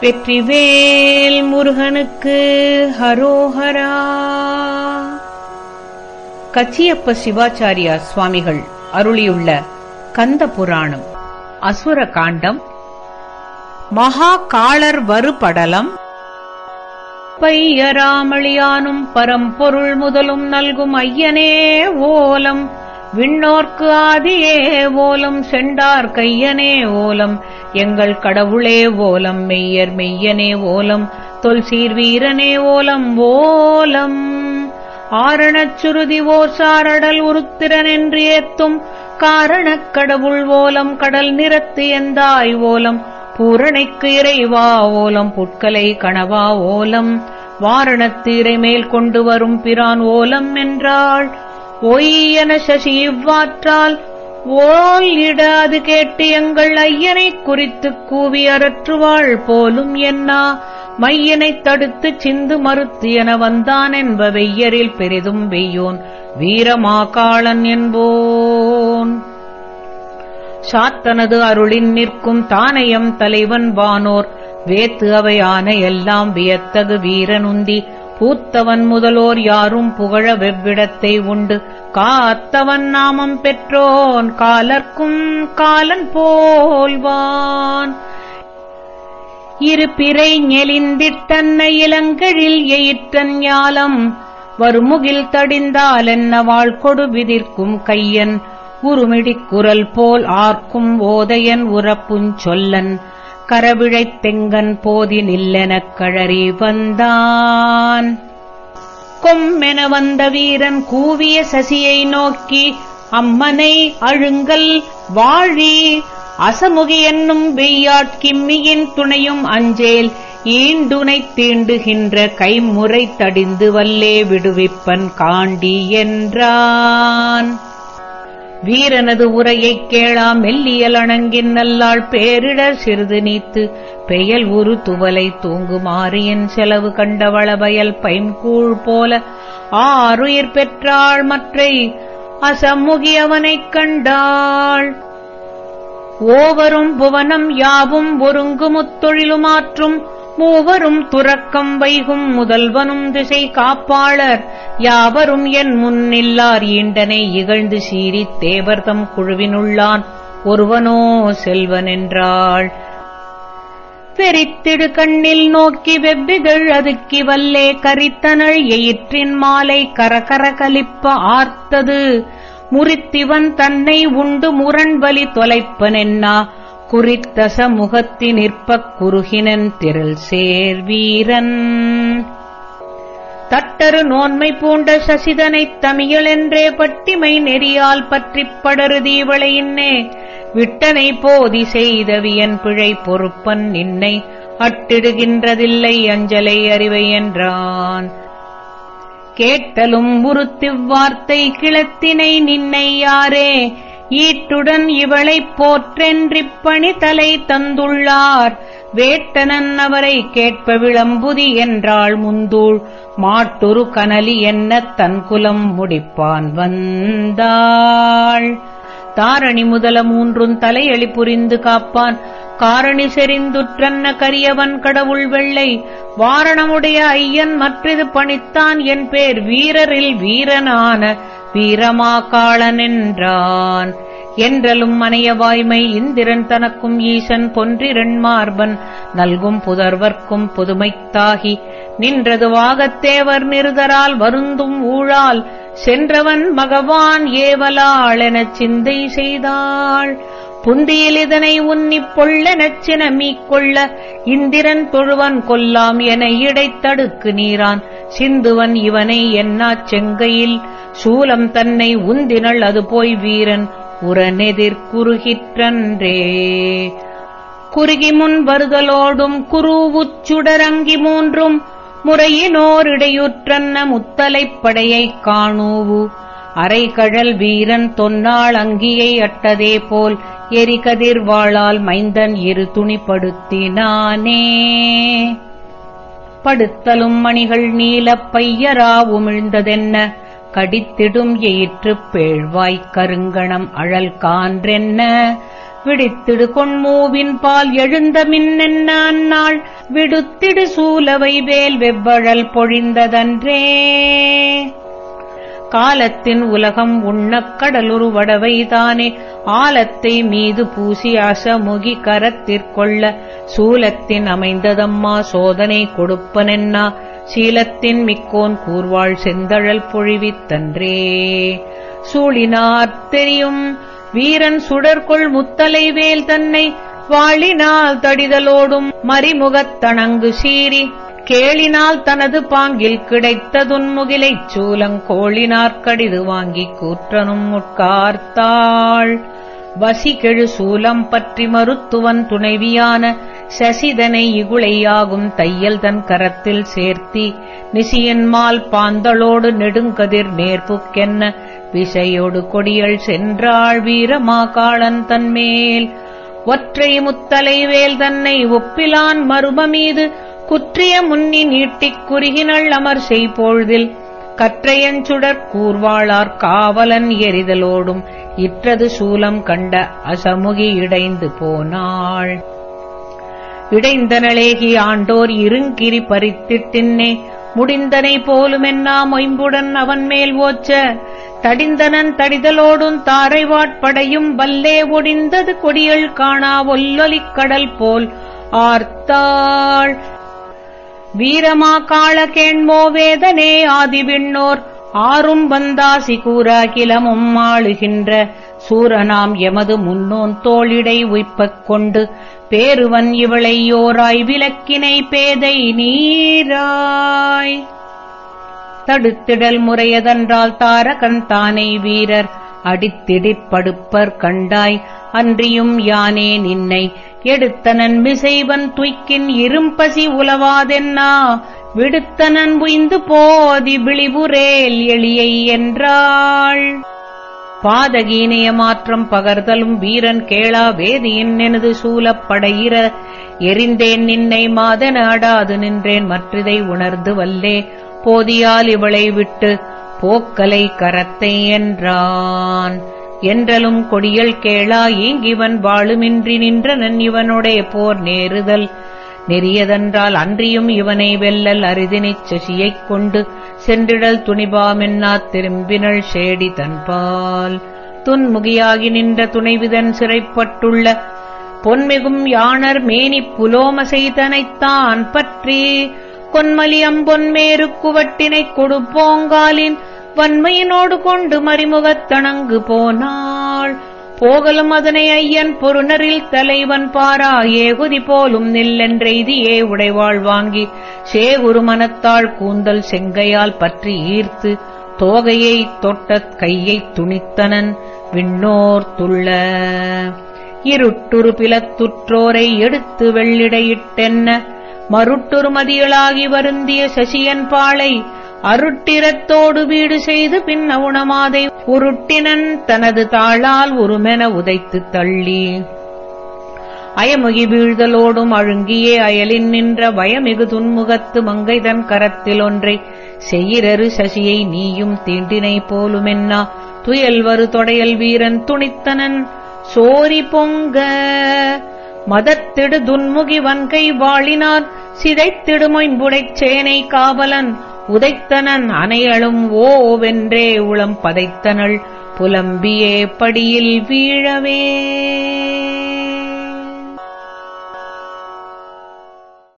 வெற்றிவேல் முருகனுக்கு ஹரோஹரா. கச்சியப்ப சிவாச்சாரியா சுவாமிகள் அருளியுள்ள கந்த புராணம் அசுர காண்டம் மகா காளர் வருபடலம் பையராமளியானும் பரம்பொருள் முதலும் நல்கும் ஐயனே ஓலம். விண்ணோர்க்கு ஆதியே ஓலம் செண்டார் கையனே ஓலம் எங்கள் கடவுளே ஓலம் மெய்யர் மெய்யனே ஓலம் தொல் சீர்வீரனே ஓலம் ஓலம். ஆரணச் சுருதி ஓர் சாரடல் உருத்திரன் என்று ஏத்தும் காரணக் கடவுள் ஓலம் கடல் நிறத்து எந்தாய் ஓலம் பூரணைக்கு இறைவா ஓலம் புட்கலை கணவா ஓலம் வாரணத்து இறைமேல் கொண்டு வரும் பிரான் ஓலம் என்றாள். ஒய் என சசி இவ்வாற்றால் ஓல் இட அது கேட்டு எங்கள் ஐயனைக் குறித்துக் கூவி அரற்றுவாள் போலும் என்னா? மையனைத் தடுத்துச் சிந்து மறுத்து என வந்தான் என்ப வெய்யரில் பெரிதும் வெய்யோன். வீரமாகாளன் என்போன். சாத்தனது அருளின் நிற்கும் தானயம் தலைவன் வானோர். வேத்து அவையான எல்லாம் வியத்தகு வீரனுந்தி. பூத்தவன் முதலோர் யாரும் புகழ வெவ்விடத்தை உண்டு. காத்தவன் நாமம் பெற்றோன் காலர்க்கும் காலன் போல்வான். இரு பிறை நெலிந்திட்டன்ன இளங்கழில் எயிற்றன் ஞாலம். வருமுகில் தடிந்தால் என்ன வாழ்கொடு விதிர்க்கும் கையன். உருமிடிக் குரல் போல் ஆர்க்கும் ஓதையன் உறப்புஞ் சொல்லன். கரவிழைத் தெங்கன் போதி நில்லெனக் கழறி வந்தான். கொம்மென வந்த வீரன் கூவிய சசியை நோக்கி அம்மனை அழுங்கல் வாழி! அசமுகி என்னும் வெய்யாட்கிம்மியின் துணையும் அஞ்சேல் ஈண்டுனைத் தீண்டுகின்ற கைமுறை தடிந்து வல்லே விடுவிப்பன் காண்டி என்றான். வீரனது உரையைக் கேளாம் மெல்லியல் அணங்கின் நல்லாள் பேரிடர் சிறிது நீத்து. பெயல் உரு துவலை தூங்குமாறு என் செலவு கண்டவள வயல் பைம்கூழ் போல. ஆறுயிர் பெற்றாள் மற்றை அசம்முகி கண்டாள். ஓவரும் புவனம் யாவும் ஒருங்கு முத்தொழிலுமாற்றும். மூவரும் துறக்கம் வைகும் முதல்வனும் திசை காப்பாளர். யாவரும் என் முன்னில்லார் ஈண்டனை இகழ்ந்து சீறித் தேவர்தம் குழுவினுள்ளான். ஒருவனோ செல்வன் என்றாள் பெரித்திடு கண்ணில் நோக்கி வெவ்விதழ் அதுக்கி வல்லே கரித்தனள் எயிற்றின் மாலை கரகர கலிப்ப ஆர்த்தது. முறித்திவன் தன்னை உண்டு முரண்வலி தொலைப்பனென்னா? குறித்த சமுகத்தி நிற்பக் குறுகினன் திரள் சேர்வீரன் தட்டரு நோன்மை பூண்ட சசிதனைத் தமிழென்றே பட்டிமை நெறியால் பற்றிப் படருதீவளையின்னே விட்டனை போதி செய்தவியன் பிழை பொறுப்பன் நின்னை. அட்டிடுகின்றதில்லை அஞ்சலை அறிவை என்றான். கேட்டலும் உருத்திவ்வார்த்தை கிளத்தினை நின்னை யாரே. ஈட்டுடன் இவளைப் போற்றென்றிப்பணி தலை தந்துள்ளார். வேட்டனன் அவரை கேட்ப விளம்புதி என்றாள் முந்தூள். மாட்டொரு கனலி என்ன தன்குலம் முடிப்பான் வந்தாள். தாரணி முதல மூன்றும் தலையளி புரிந்து காப்பான். காரணி செறிந்துற்றன்ன கரியவன் கடவுள் வெள்ளை. வாரணமுடைய ஐயன் மற்றது பணித்தான் என் பேர் வீரரில் வீரனான வீரமாக்காளனென்றான் என்றலும் மனைய வாய்மை இந்திரன் தனக்கும் ஈசன் பொன்றிரண்மார்பன் நல்கும் புதர்வர்க்கும் புதுமைத்தாகி நின்றது வாகத்தேவர் நிறுதரால் வருந்தும் ஊழால். சென்றவன் மகவான் ஏவலாளெனச் சிந்தை செய்தாள். புந்தியில் இதனை உன்னிப் பொள்ளெனச் சின மீக்கொள்ள இந்திரன் தொழுவன் கொல்லாம் என இடைத்தடுக்கு நீரான். சிந்துவன் இவனை என்னாச் செங்கையில் சூலம் தன்னை உந்தினள் அது போய் வீரன் உரனெதிர் குறுகிற்றன்றே. குறுகி முன் வருதலோடும் குருவுச்சுடரங்கி மூன்றும் முறையினோரிடையுற்றன்ன முத்தலைப் படையைக் காணூவு. அரைகழல் வீரன் தொன்னாள் அங்கியை அட்டதே போல் எரிகதிர் வாழால் மைந்தன் இரு துணிப்படுத்தினானே. படுத்தலும் மணிகள் நீலப் பையரா உமிழ்ந்ததென்ன? கடித்திடும் ஏற்றுப் பேழ்வாய்க் கருங்கணம் அழல் கான்றென்ன? விடித்திடு கொண்மூவின் பால் எழுந்த மின்னென்ன அந்நாள்? விடுத்திடு சூலவை வேல் வெவ்வழல் பொழிந்ததன்றே. காலத்தின் உலகம் உண்ணக் கடலுருவடவைதானே ஆலத்தை மீது பூசி அசமுகி கரத்திற்கொள்ள சூலத்தின் அமைந்ததம்மா சோதனை கொடுப்பனென்னா? சீலத்தின் மிக்கோன் கூர்வாள் செந்தழல் பொழிவித்தன்றே சூழினார் தெரியும் வீரன் சுடர்கொள் முத்தலை வேல் தன்னை வாழினால் தடிதலோடும் மறிமுகத்தணங்கு சீறி கேளினால் தனது பாங்கில் கிடைத்ததுன்முகிலைச் சூலங் சூலங்கோளினார் கடிது வாங்கிக் கூற்றனும் உட்கார்த்தாள் வசிகெழு சூலம் பற்றி மருத்துவன் துணைவியான சசிதனை இகுளையாகும் தையல் தன் கரத்தில் சேர்த்தி நிசியன்மால் பாந்தளோடு நெடுங்கதிர் நேர்ப்புக்கென்ன விசையோடு கொடியள் சென்றாள் வீரமா காளன் தன்மேல். ஒற்றை முத்தலைவேல் தன்னை ஒப்பிலான் மருமமீது குற்றிய முன்னி நீட்டிக் குறுகினள் அமர் செய்பொழுதில் கற்றையஞ்சுடற் கூர்வாளார் காவலன் எரிதலோடும் இற்றது சூலம் கண்ட அசமுகி இடைந்து போனாள். இடைந்தனளேகி ஆண்டோர் இருங்கிரி பறித்திட்டின்னே முடிந்தனை போலுமென்னா மொயம்புடன் அவன் மேல் ஓச்ச தடிந்தனன் தடிதலோடும் தாரைவாட்படையும் வல்லே ஒடிந்தது கொடியள் காணா ஒல்லொலிக் கடல் போல் ஆர்த்தாள். வீரமா காள கேண்மோ வேதனே ஆதிவிண்ணோர் ஆறும் வந்தாசி கூறாகிலமும் ஆளுகின்ற சூரனாம் எமது முன்னோன் தோளிடை உய்ப்பக் கொண்டு பேருவன் இவளை யோராய் விலக்கினை பேதை நீராய். தடுத்திடல் முறையதன்றால் தாரகன் தானே வீரர் அடித்திடிப்படுப்பர் கண்டாய். அன்றியும் யானே நின்னை எடுத்தனன் மிசைவன் துய்க்கின் இரும்பசி உலவாதென்னா விடுத்தனன் உய்ந்து போதி விழிபுரேல் எளியை என்றாள். பாதகீனைய மாற்றம் பகர்தலும் வீரன் கேளா வேதியின் எனது சூலப்படையிற எரிந்தேன் நின்னை மாதன அடாது நின்றேன் மற்றிதை உணர்ந்து வல்லே. போதியால் இவளை விட்டு போக்கலை கரத்தை என்றான். என்றலும் கொடியல் கேளா ஈங்கிவன் வாழுமின்றி நின்றனன் இவனுடைய போர் நேருதல் நெறியதென்றால் அன்றியும் இவனை வெல்லல் அரிதினிச் சசியைக் கொண்டு சென்றிடல் துணிபாமென்னாத் திரும்பினள் சேடி தன்பால். துன்முகியாகி நின்ற துணைவிதன் சிறைப்பட்டுள்ள பொன்மிகும் யானர் மேனிப் புலோமசைதனைத்தான் பற்றி கொன்மலி அம்பொன்மேரு குவட்டினைக் கொடுப்போங்காலின் வன்மையினோடு கொண்டு மறிமுகத்தணங்கு போனாள். போகலும் அதனை ஐயன் பொருணரில் தலைவன் பாரா. ஏகுதி போலும் நில்லென்றெய்தியே உடைவாள் வாங்கி சேகுரு மனத்தாள் கூந்தல் செங்கையால் பற்றி ஈர்த்து தோகையை தொட்டத் கையைத் துணித்தனன் விண்ணோர் துள்ள. இருட்டுரு பிலத்துற்றோரை எடுத்து வெள்ளிடையிட்டென்ன? மருட்டுரு மதியளாகி வருந்திய சசியன் பாளை அருட்டிரத்தோடு வீடு செய்து பின் அவுணமாதை உருட்டினன் தனது தாளால் உருமென உதைத்துத் தள்ளி. அயமுகி வீழ்தலோடும் அழுங்கியே அயலின் நின்ற பயமிகு துன்முகத்து மங்கைதன் கரத்தில் ஒன்றை செய்யிரரு சசியை நீயும் தீண்டினை போலுமென்னா துயல் வரு தொடையல் வீரன் துணித்தனன் சோரி பொங்க. மதத்திடு துன்முகி வன்கை வாழினார் சிதைத்திடுமொய்புடைச் சேனை காவலன் உதைத்தனன் அனையளும் ஓவென்றே உளம் பதைத்தனள் புலம்பியே படியில் வீழவே.